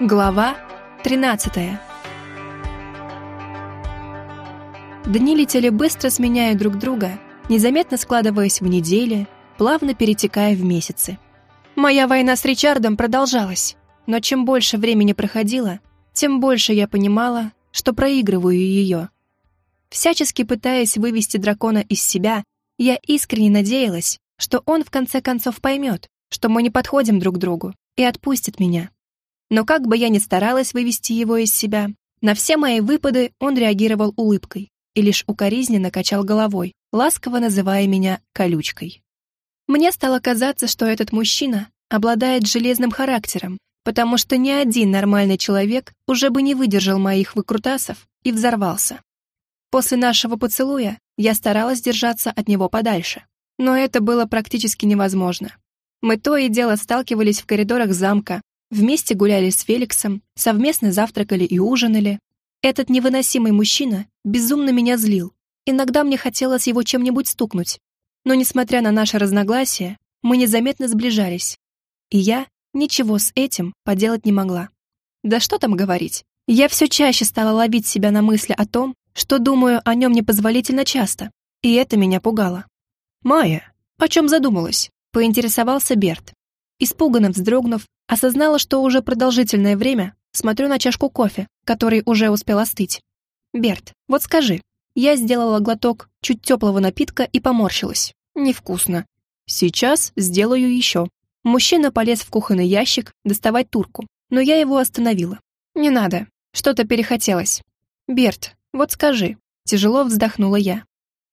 Глава 13 Дни летели быстро, сменяя друг друга, незаметно складываясь в недели, плавно перетекая в месяцы. Моя война с Ричардом продолжалась, но чем больше времени проходило, тем больше я понимала, что проигрываю ее. Всячески пытаясь вывести дракона из себя, я искренне надеялась, что он в конце концов поймет, что мы не подходим друг другу, и отпустит меня. Но как бы я ни старалась вывести его из себя, на все мои выпады он реагировал улыбкой и лишь укоризненно качал головой, ласково называя меня колючкой. Мне стало казаться, что этот мужчина обладает железным характером, потому что ни один нормальный человек уже бы не выдержал моих выкрутасов и взорвался. После нашего поцелуя я старалась держаться от него подальше, но это было практически невозможно. Мы то и дело сталкивались в коридорах замка, Вместе гуляли с Феликсом, совместно завтракали и ужинали. Этот невыносимый мужчина безумно меня злил. Иногда мне хотелось его чем-нибудь стукнуть. Но, несмотря на наше разногласие, мы незаметно сближались. И я ничего с этим поделать не могла. Да что там говорить. Я все чаще стала ловить себя на мысли о том, что думаю о нем непозволительно часто. И это меня пугало. «Майя, о чем задумалась?» — поинтересовался Берт. Испуганно вздрогнув, осознала, что уже продолжительное время смотрю на чашку кофе, который уже успел остыть. «Берт, вот скажи». Я сделала глоток чуть теплого напитка и поморщилась. Невкусно. Сейчас сделаю еще. Мужчина полез в кухонный ящик доставать турку, но я его остановила. «Не надо. Что-то перехотелось». «Берт, вот скажи». Тяжело вздохнула я.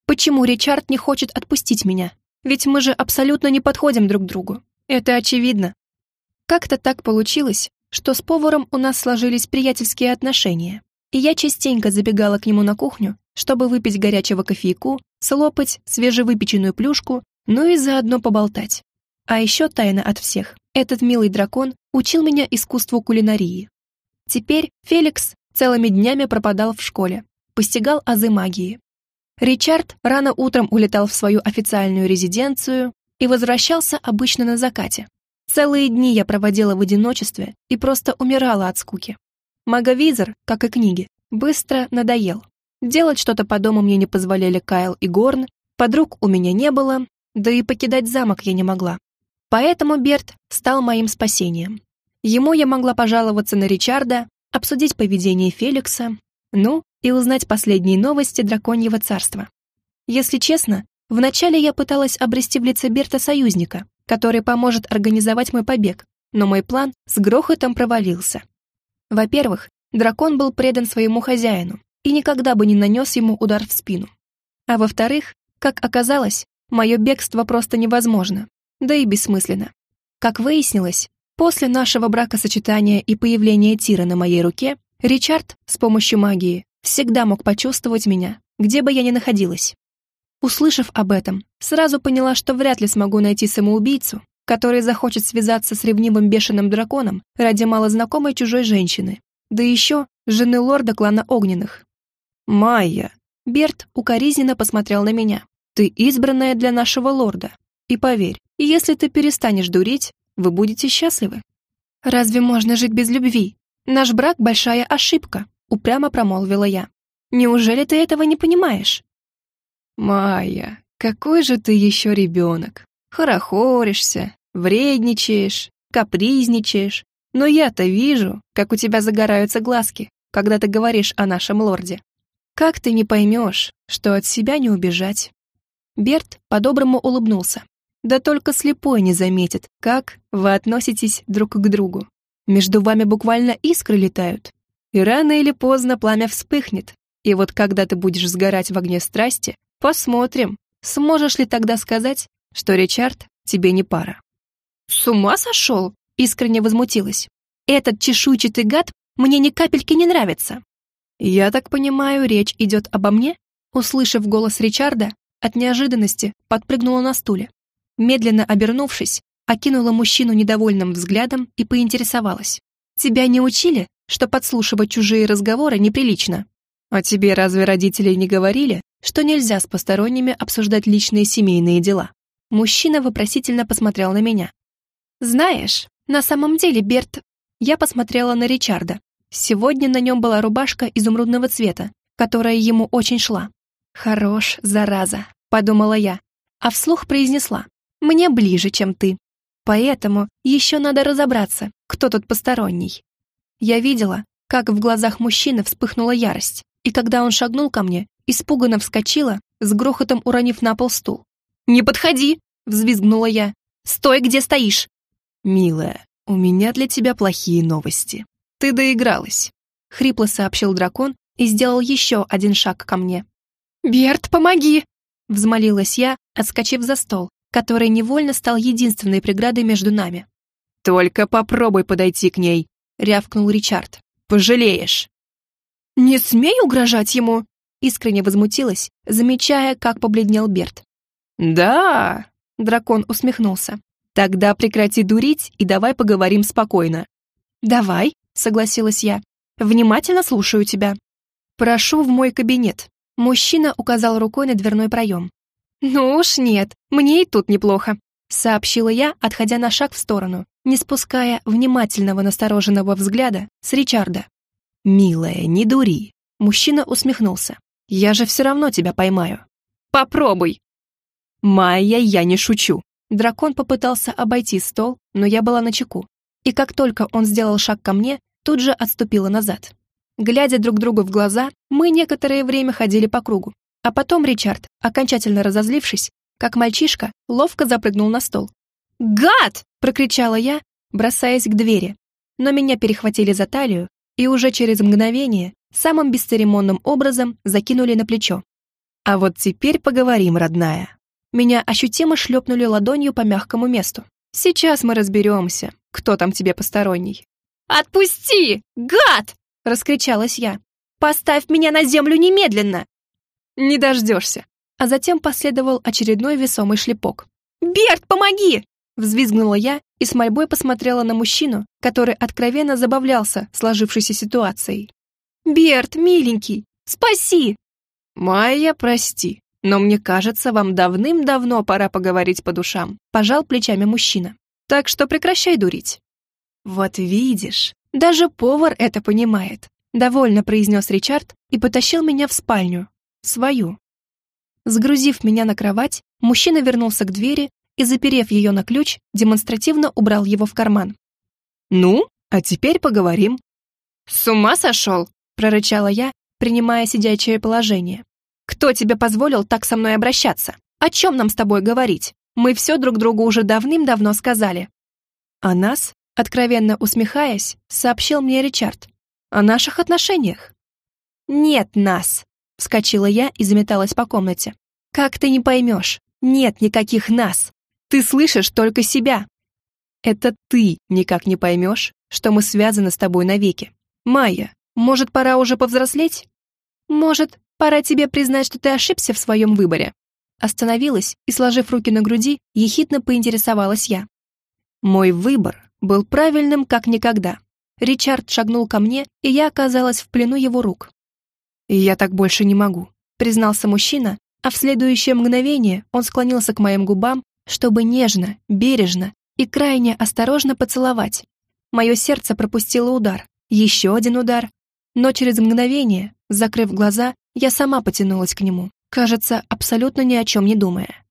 «Почему Ричард не хочет отпустить меня? Ведь мы же абсолютно не подходим друг другу. Это очевидно. Как-то так получилось, что с поваром у нас сложились приятельские отношения, и я частенько забегала к нему на кухню, чтобы выпить горячего кофейку, слопать свежевыпеченную плюшку, ну и заодно поболтать. А еще тайна от всех. Этот милый дракон учил меня искусству кулинарии. Теперь Феликс целыми днями пропадал в школе, постигал азы магии. Ричард рано утром улетал в свою официальную резиденцию, и возвращался обычно на закате. Целые дни я проводила в одиночестве и просто умирала от скуки. Маговизор, как и книги, быстро надоел. Делать что-то по дому мне не позволяли Кайл и Горн, подруг у меня не было, да и покидать замок я не могла. Поэтому Берт стал моим спасением. Ему я могла пожаловаться на Ричарда, обсудить поведение Феликса, ну и узнать последние новости драконьего царства. Если честно, Вначале я пыталась обрести в лице Берта союзника, который поможет организовать мой побег, но мой план с грохотом провалился. Во-первых, дракон был предан своему хозяину и никогда бы не нанес ему удар в спину. А во-вторых, как оказалось, мое бегство просто невозможно, да и бессмысленно. Как выяснилось, после нашего бракосочетания и появления Тира на моей руке, Ричард с помощью магии всегда мог почувствовать меня, где бы я ни находилась. Услышав об этом, сразу поняла, что вряд ли смогу найти самоубийцу, который захочет связаться с ревнивым бешеным драконом ради малознакомой чужой женщины, да еще жены лорда клана Огненных. «Майя!» Берт укоризненно посмотрел на меня. «Ты избранная для нашего лорда. И поверь, если ты перестанешь дурить, вы будете счастливы». «Разве можно жить без любви? Наш брак — большая ошибка», — упрямо промолвила я. «Неужели ты этого не понимаешь?» «Майя, какой же ты еще ребенок! Хорохоришься, вредничаешь, капризничаешь. Но я-то вижу, как у тебя загораются глазки, когда ты говоришь о нашем лорде. Как ты не поймешь, что от себя не убежать?» Берт по-доброму улыбнулся. «Да только слепой не заметит, как вы относитесь друг к другу. Между вами буквально искры летают. И рано или поздно пламя вспыхнет. И вот когда ты будешь сгорать в огне страсти, Посмотрим, сможешь ли тогда сказать, что Ричард тебе не пара. С ума сошел? Искренне возмутилась. Этот чешуйчатый гад мне ни капельки не нравится. Я так понимаю, речь идет обо мне? Услышав голос Ричарда, от неожиданности подпрыгнула на стуле. Медленно обернувшись, окинула мужчину недовольным взглядом и поинтересовалась. «Тебя не учили, что подслушивать чужие разговоры неприлично?» «А тебе разве родители не говорили, что нельзя с посторонними обсуждать личные семейные дела?» Мужчина вопросительно посмотрел на меня. «Знаешь, на самом деле, Берт, Я посмотрела на Ричарда. Сегодня на нем была рубашка изумрудного цвета, которая ему очень шла. «Хорош, зараза», — подумала я, а вслух произнесла. «Мне ближе, чем ты. Поэтому еще надо разобраться, кто тут посторонний». Я видела, как в глазах мужчины вспыхнула ярость, и когда он шагнул ко мне, испуганно вскочила, с грохотом уронив на пол стул. «Не подходи!» — взвизгнула я. «Стой, где стоишь!» «Милая, у меня для тебя плохие новости. Ты доигралась», — хрипло сообщил дракон и сделал еще один шаг ко мне. «Берт, помоги!» — взмолилась я, отскочив за стол, который невольно стал единственной преградой между нами. «Только попробуй подойти к ней», — рявкнул Ричард. «Пожалеешь». «Не смей угрожать ему!» — искренне возмутилась, замечая, как побледнел Берт. «Да!» — дракон усмехнулся. «Тогда прекрати дурить и давай поговорим спокойно». «Давай», — согласилась я. «Внимательно слушаю тебя». «Прошу в мой кабинет». Мужчина указал рукой на дверной проем. «Ну уж нет, мне и тут неплохо», — сообщила я, отходя на шаг в сторону, не спуская внимательного настороженного взгляда с Ричарда. «Милая, не дури», — мужчина усмехнулся. «Я же все равно тебя поймаю». «Попробуй», «Майя, я не шучу!» Дракон попытался обойти стол, но я была на чеку. И как только он сделал шаг ко мне, тут же отступила назад. Глядя друг другу в глаза, мы некоторое время ходили по кругу. А потом Ричард, окончательно разозлившись, как мальчишка, ловко запрыгнул на стол. «Гад!» — прокричала я, бросаясь к двери. Но меня перехватили за талию и уже через мгновение самым бесцеремонным образом закинули на плечо. «А вот теперь поговорим, родная», меня ощутимо шлепнули ладонью по мягкому месту. «Сейчас мы разберемся, кто там тебе посторонний». «Отпусти! Гад!» — раскричалась я. «Поставь меня на землю немедленно!» «Не дождешься!» А затем последовал очередной весомый шлепок. «Берт, помоги!» Взвизгнула я и с мольбой посмотрела на мужчину, который откровенно забавлялся сложившейся ситуацией. «Берт, миленький, спаси!» «Майя, прости», но мне кажется, вам давным-давно пора поговорить по душам», — пожал плечами мужчина. «Так что прекращай дурить». «Вот видишь, даже повар это понимает», — довольно произнес Ричард и потащил меня в спальню. Свою. Сгрузив меня на кровать, мужчина вернулся к двери и, заперев ее на ключ, демонстративно убрал его в карман. «Ну, а теперь поговорим». «С ума сошел?» — прорычала я, принимая сидячее положение. Кто тебе позволил так со мной обращаться? О чем нам с тобой говорить? Мы все друг другу уже давным-давно сказали». «О нас?» — откровенно усмехаясь, сообщил мне Ричард. «О наших отношениях». «Нет нас!» — вскочила я и заметалась по комнате. «Как ты не поймешь? Нет никаких нас! Ты слышишь только себя!» «Это ты никак не поймешь, что мы связаны с тобой навеки. Майя, может, пора уже повзрослеть?» «Может, Пора тебе признать, что ты ошибся в своем выборе». Остановилась и, сложив руки на груди, ехидно поинтересовалась я. Мой выбор был правильным как никогда. Ричард шагнул ко мне, и я оказалась в плену его рук. «Я так больше не могу», — признался мужчина, а в следующее мгновение он склонился к моим губам, чтобы нежно, бережно и крайне осторожно поцеловать. Мое сердце пропустило удар, еще один удар, но через мгновение, закрыв глаза, я сама потянулась к нему, кажется, абсолютно ни о чем не думая.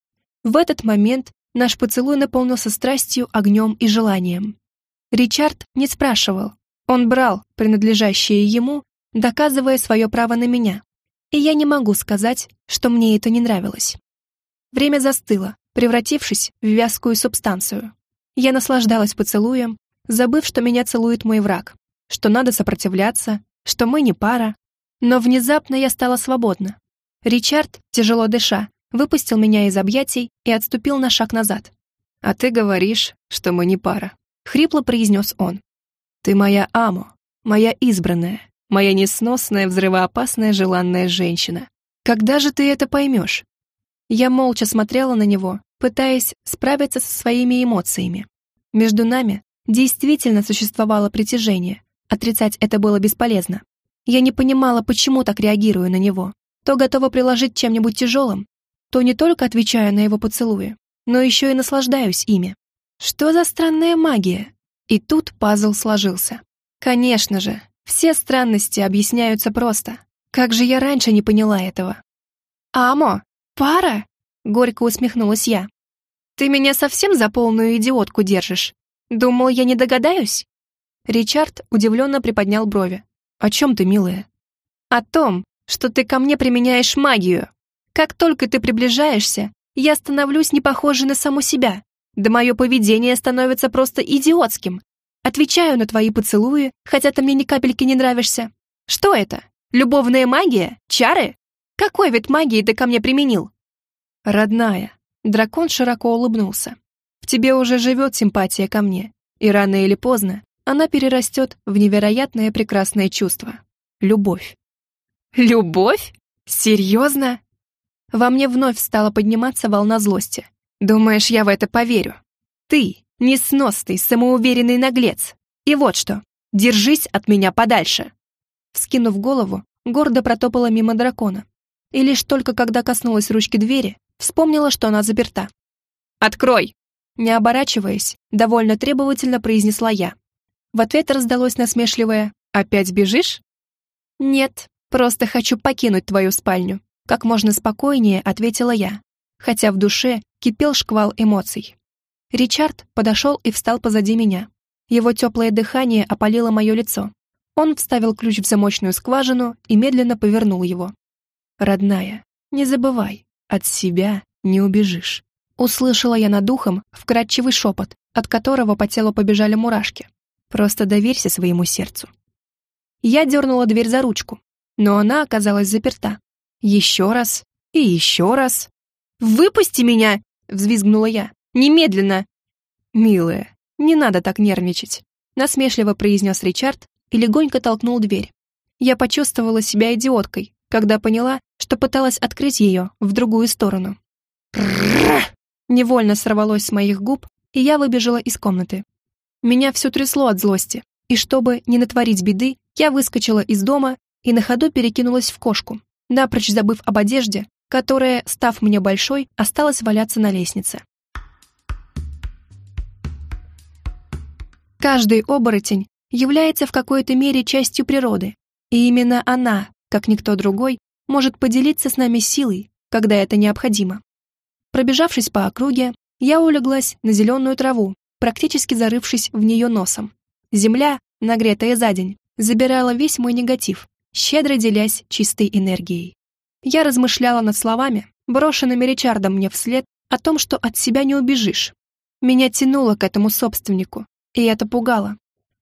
В этот момент наш поцелуй наполнился страстью, огнем и желанием. Ричард не спрашивал. Он брал принадлежащее ему, доказывая свое право на меня. И я не могу сказать, что мне это не нравилось. Время застыло, превратившись в вязкую субстанцию. Я наслаждалась поцелуем, забыв, что меня целует мой враг, что надо сопротивляться, что мы не пара, но внезапно я стала свободна. Ричард, тяжело дыша, выпустил меня из объятий и отступил на шаг назад. «А ты говоришь, что мы не пара», — хрипло произнес он. «Ты моя Амо, моя избранная, моя несносная, взрывоопасная, желанная женщина. Когда же ты это поймешь?» Я молча смотрела на него, пытаясь справиться со своими эмоциями. Между нами действительно существовало притяжение, отрицать это было бесполезно. Я не понимала, почему так реагирую на него. То готова приложить чем-нибудь тяжелым, то не только отвечаю на его поцелуи, но еще и наслаждаюсь ими. Что за странная магия? И тут пазл сложился. Конечно же, все странности объясняются просто. Как же я раньше не поняла этого? «Амо, пара?» — горько усмехнулась я. «Ты меня совсем за полную идиотку держишь? Думал, я не догадаюсь?» Ричард удивленно приподнял брови. «О чем ты, милая?» «О том, что ты ко мне применяешь магию. Как только ты приближаешься, я становлюсь не похожей на саму себя. Да мое поведение становится просто идиотским. Отвечаю на твои поцелуи, хотя ты мне ни капельки не нравишься. Что это? Любовная магия? Чары? Какой вид магии ты ко мне применил?» «Родная», — дракон широко улыбнулся. «В тебе уже живет симпатия ко мне, и рано или поздно она перерастет в невероятное прекрасное чувство — любовь. «Любовь? Серьезно?» Во мне вновь стала подниматься волна злости. «Думаешь, я в это поверю? Ты — несносный, самоуверенный наглец. И вот что, держись от меня подальше!» Вскинув голову, гордо протопала мимо дракона. И лишь только когда коснулась ручки двери, вспомнила, что она заперта. «Открой!» Не оборачиваясь, довольно требовательно произнесла я. В ответ раздалось насмешливое «Опять бежишь?» «Нет, просто хочу покинуть твою спальню», как можно спокойнее ответила я, хотя в душе кипел шквал эмоций. Ричард подошел и встал позади меня. Его теплое дыхание опалило мое лицо. Он вставил ключ в замочную скважину и медленно повернул его. «Родная, не забывай, от себя не убежишь». Услышала я над ухом вкрадчивый шепот, от которого по телу побежали мурашки. Просто доверься своему сердцу. Я дернула дверь за ручку, но она оказалась заперта. Еще раз и еще раз. «Выпусти меня!» — взвизгнула я. «Немедленно!» «Милая, не надо так нервничать», — насмешливо произнес Ричард и легонько толкнул дверь. Я почувствовала себя идиоткой, когда поняла, что пыталась открыть ее в другую сторону. Невольно сорвалось с моих губ, и я выбежала из комнаты. Меня все трясло от злости, и чтобы не натворить беды, я выскочила из дома и на ходу перекинулась в кошку, напрочь забыв об одежде, которая, став мне большой, осталась валяться на лестнице. Каждый оборотень является в какой-то мере частью природы, и именно она, как никто другой, может поделиться с нами силой, когда это необходимо. Пробежавшись по округе, я улеглась на зеленую траву практически зарывшись в нее носом. Земля, нагретая за день, забирала весь мой негатив, щедро делясь чистой энергией. Я размышляла над словами, брошенными Ричардом мне вслед, о том, что от себя не убежишь. Меня тянуло к этому собственнику, и это пугало.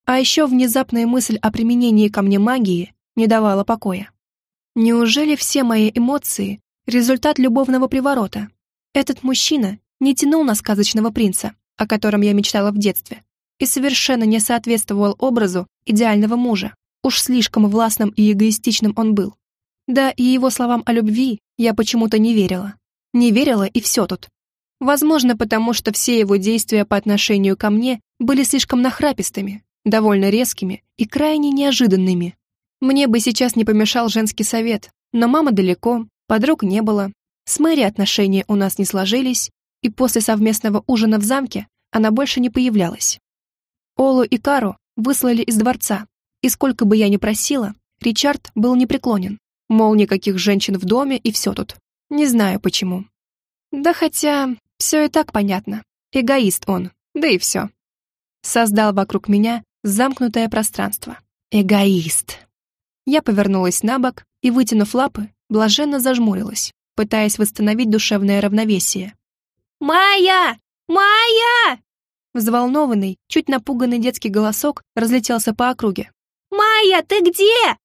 А еще внезапная мысль о применении ко мне магии не давала покоя. Неужели все мои эмоции — результат любовного приворота? Этот мужчина не тянул на сказочного принца, о котором я мечтала в детстве, и совершенно не соответствовал образу идеального мужа. Уж слишком властным и эгоистичным он был. Да, и его словам о любви я почему-то не верила. Не верила, и все тут. Возможно, потому что все его действия по отношению ко мне были слишком нахрапистыми, довольно резкими и крайне неожиданными. Мне бы сейчас не помешал женский совет, но мама далеко, подруг не было, с Мэри отношения у нас не сложились, и после совместного ужина в замке она больше не появлялась. Олу и Кару выслали из дворца, и сколько бы я ни просила, Ричард был непреклонен. Мол, никаких женщин в доме и все тут. Не знаю почему. Да хотя, все и так понятно. Эгоист он, да и все. Создал вокруг меня замкнутое пространство. Эгоист. Я повернулась на бок и, вытянув лапы, блаженно зажмурилась, пытаясь восстановить душевное равновесие. «Майя! Майя!» Взволнованный, чуть напуганный детский голосок разлетелся по округе. «Майя, ты где?»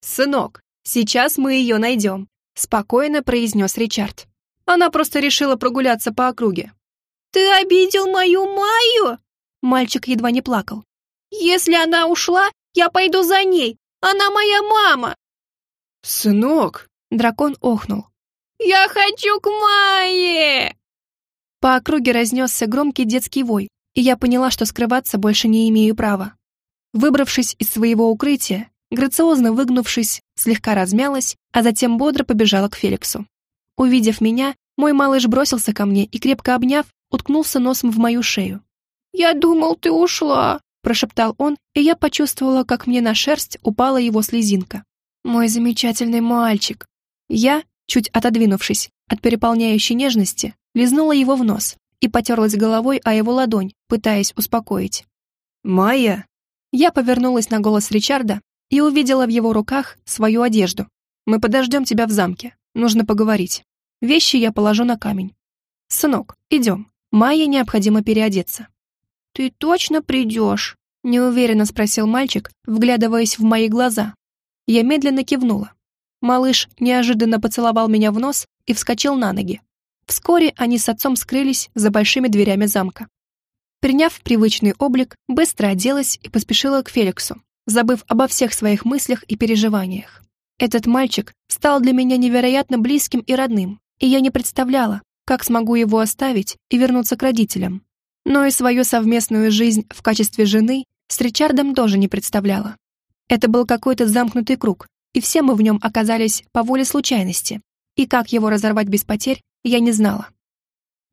«Сынок, сейчас мы ее найдем», — спокойно произнес Ричард. Она просто решила прогуляться по округе. «Ты обидел мою Майю?» Мальчик едва не плакал. «Если она ушла, я пойду за ней. Она моя мама!» «Сынок!» Дракон охнул. «Я хочу к Майе!» По округе разнесся громкий детский вой, и я поняла, что скрываться больше не имею права. Выбравшись из своего укрытия, грациозно выгнувшись, слегка размялась, а затем бодро побежала к Феликсу. Увидев меня, мой малыш бросился ко мне и, крепко обняв, уткнулся носом в мою шею. «Я думал, ты ушла», прошептал он, и я почувствовала, как мне на шерсть упала его слезинка. «Мой замечательный мальчик!» Я, чуть отодвинувшись от переполняющей нежности, лизнула его в нос и потерлась головой о его ладонь, пытаясь успокоить. «Майя!» Я повернулась на голос Ричарда и увидела в его руках свою одежду. «Мы подождем тебя в замке. Нужно поговорить. Вещи я положу на камень. Сынок, идем. Майе необходимо переодеться». «Ты точно придешь?» — неуверенно спросил мальчик, вглядываясь в мои глаза. Я медленно кивнула. Малыш неожиданно поцеловал меня в нос и вскочил на ноги. Вскоре они с отцом скрылись за большими дверями замка. Приняв привычный облик, быстро оделась и поспешила к Феликсу, забыв обо всех своих мыслях и переживаниях. Этот мальчик стал для меня невероятно близким и родным, и я не представляла, как смогу его оставить и вернуться к родителям. Но и свою совместную жизнь в качестве жены с Ричардом тоже не представляла. Это был какой-то замкнутый круг, и все мы в нем оказались по воле случайности. И как его разорвать без потерь, я не знала.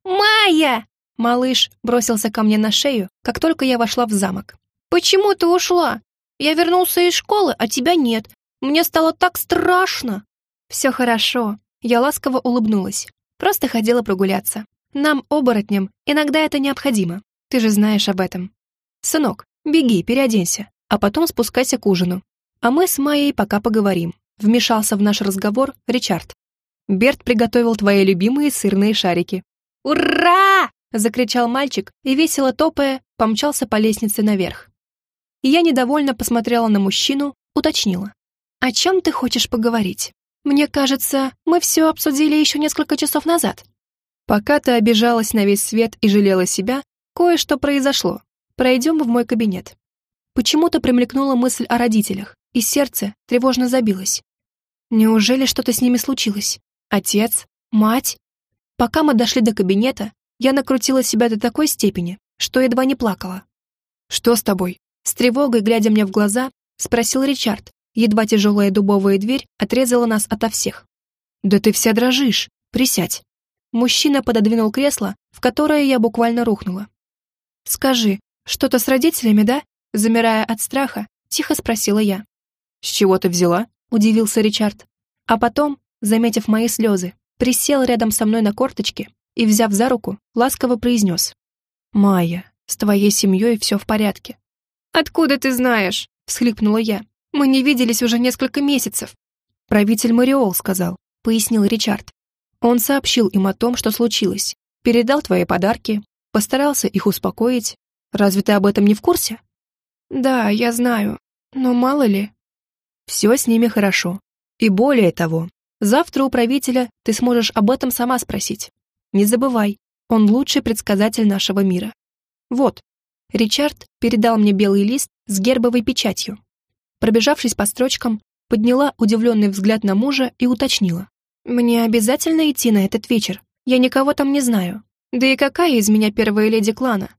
«Майя!» Малыш бросился ко мне на шею, как только я вошла в замок. «Почему ты ушла? Я вернулся из школы, а тебя нет. Мне стало так страшно!» «Все хорошо». Я ласково улыбнулась. Просто хотела прогуляться. Нам, оборотням, иногда это необходимо. Ты же знаешь об этом. Сынок, беги, переоденься, а потом спускайся к ужину. А мы с Майей пока поговорим. Вмешался в наш разговор Ричард. Берт приготовил твои любимые сырные шарики. «Ура!» — закричал мальчик и, весело топая, помчался по лестнице наверх. И я недовольно посмотрела на мужчину, уточнила. «О чем ты хочешь поговорить? Мне кажется, мы все обсудили еще несколько часов назад». Пока ты обижалась на весь свет и жалела себя, кое-что произошло. Пройдем в мой кабинет. Почему-то примелькнула мысль о родителях, и сердце тревожно забилось. Неужели что-то с ними случилось? Отец? Мать? Пока мы дошли до кабинета, я накрутила себя до такой степени, что едва не плакала. «Что с тобой?» С тревогой, глядя мне в глаза, спросил Ричард. Едва тяжелая дубовая дверь отрезала нас ото всех. «Да ты вся дрожишь. Присядь». Мужчина пододвинул кресло, в которое я буквально рухнула. «Скажи, что-то с родителями, да?» Замирая от страха, тихо спросила я. «С чего ты взяла?» — удивился Ричард. А потом, заметив мои слезы, присел рядом со мной на корточке и, взяв за руку, ласково произнес. «Майя, с твоей семьей все в порядке». «Откуда ты знаешь?» — всхлипнула я. «Мы не виделись уже несколько месяцев». «Правитель Мариол сказал», — пояснил Ричард. «Он сообщил им о том, что случилось, передал твои подарки, постарался их успокоить. Разве ты об этом не в курсе?» «Да, я знаю, но мало ли...» Все с ними хорошо. И более того, завтра у правителя ты сможешь об этом сама спросить. Не забывай, он лучший предсказатель нашего мира. Вот, Ричард передал мне белый лист с гербовой печатью. Пробежавшись по строчкам, подняла удивленный взгляд на мужа и уточнила. «Мне обязательно идти на этот вечер? Я никого там не знаю. Да и какая из меня первая леди клана?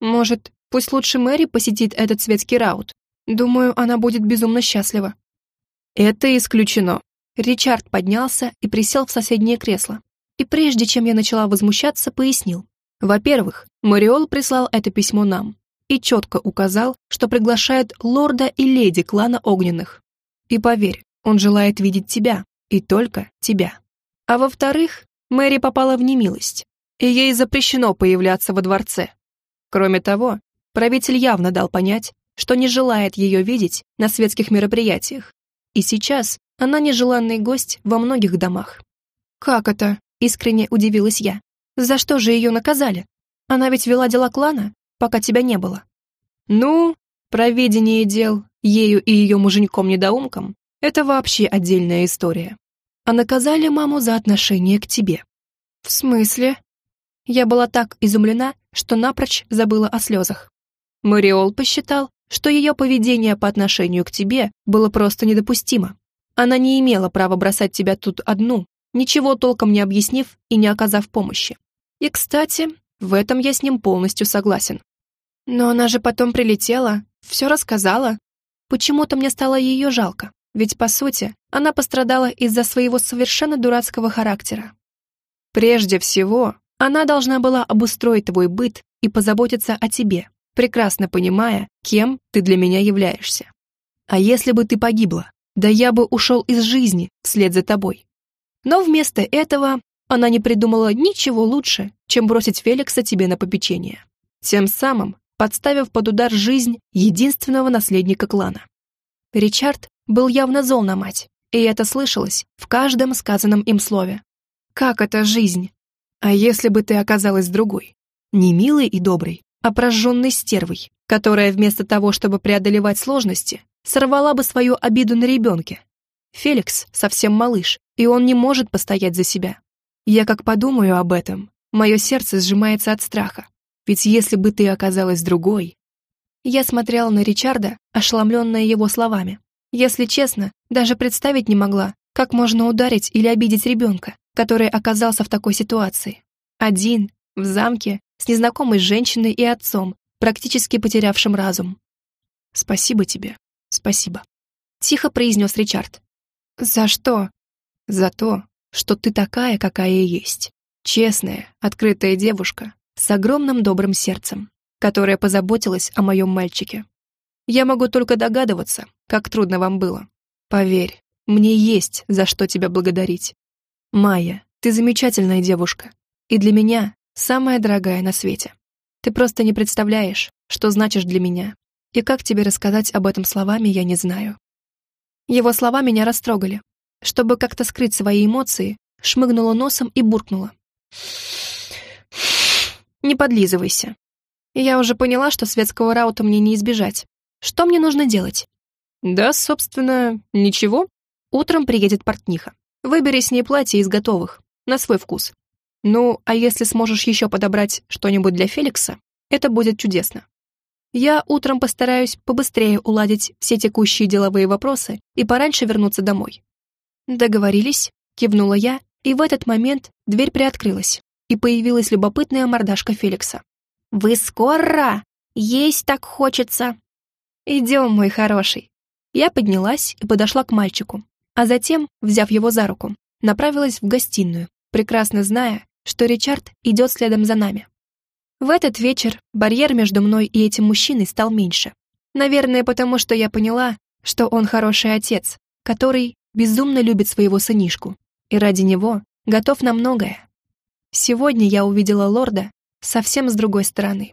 Может, пусть лучше Мэри посетит этот светский раут? Думаю, она будет безумно счастлива». «Это исключено». Ричард поднялся и присел в соседнее кресло. И прежде чем я начала возмущаться, пояснил. Во-первых, Мариол прислал это письмо нам и четко указал, что приглашает лорда и леди клана Огненных. И поверь, он желает видеть тебя, и только тебя. А во-вторых, Мэри попала в немилость, и ей запрещено появляться во дворце. Кроме того, правитель явно дал понять, что не желает ее видеть на светских мероприятиях, и сейчас она нежеланный гость во многих домах. «Как это?» — искренне удивилась я. «За что же ее наказали? Она ведь вела дела клана, пока тебя не было». «Ну, проведение дел ею и ее муженьком-недоумком — это вообще отдельная история. А наказали маму за отношение к тебе». «В смысле?» Я была так изумлена, что напрочь забыла о слезах. Мариол посчитал, что ее поведение по отношению к тебе было просто недопустимо. Она не имела права бросать тебя тут одну, ничего толком не объяснив и не оказав помощи. И, кстати, в этом я с ним полностью согласен. Но она же потом прилетела, все рассказала. Почему-то мне стало ее жалко, ведь, по сути, она пострадала из-за своего совершенно дурацкого характера. Прежде всего, она должна была обустроить твой быт и позаботиться о тебе, прекрасно понимая, кем ты для меня являешься. А если бы ты погибла, да я бы ушел из жизни вслед за тобой. Но вместо этого она не придумала ничего лучше, чем бросить Феликса тебе на попечение. Тем самым подставив под удар жизнь единственного наследника клана. Ричард был явно зол на мать, и это слышалось в каждом сказанном им слове. «Как это жизнь? А если бы ты оказалась другой? Не милой и доброй, а прожженной стервой, которая вместо того, чтобы преодолевать сложности, сорвала бы свою обиду на ребенке. Феликс совсем малыш, и он не может постоять за себя. Я как подумаю об этом, мое сердце сжимается от страха. Ведь если бы ты оказалась другой... Я смотрела на Ричарда, ошеломленная его словами. Если честно, даже представить не могла, как можно ударить или обидеть ребенка, который оказался в такой ситуации. Один, в замке, с незнакомой женщиной и отцом, практически потерявшим разум. «Спасибо тебе, спасибо», — тихо произнес Ричард. «За что?» «За то, что ты такая, какая есть. Честная, открытая девушка с огромным добрым сердцем, которая позаботилась о моем мальчике. Я могу только догадываться, как трудно вам было. Поверь, мне есть за что тебя благодарить. Майя, ты замечательная девушка, и для меня самая дорогая на свете. Ты просто не представляешь, что значишь для меня, и как тебе рассказать об этом словами, я не знаю. Его слова меня растрогали, чтобы как-то скрыть свои эмоции, шмыгнула носом и буркнула. «Не подлизывайся. Я уже поняла, что светского раута мне не избежать. Что мне нужно делать?» «Да, собственно, ничего. Утром приедет портниха. Выбери с ней платье из готовых, на свой вкус. Ну, а если сможешь еще подобрать что-нибудь для Феликса, это будет чудесно. Я утром постараюсь побыстрее уладить все текущие деловые вопросы и пораньше вернуться домой. «Договорились», — кивнула я, и в этот момент дверь приоткрылась, и появилась любопытная мордашка Феликса. «Вы скоро? Есть так хочется!» «Идем, мой хороший». Я поднялась и подошла к мальчику, а затем, взяв его за руку, направилась в гостиную, прекрасно зная, что Ричард идет следом за нами. В этот вечер барьер между мной и этим мужчиной стал меньше. Наверное, потому что я поняла, что он хороший отец, который безумно любит своего сынишку и ради него готов на многое. Сегодня я увидела лорда совсем с другой стороны.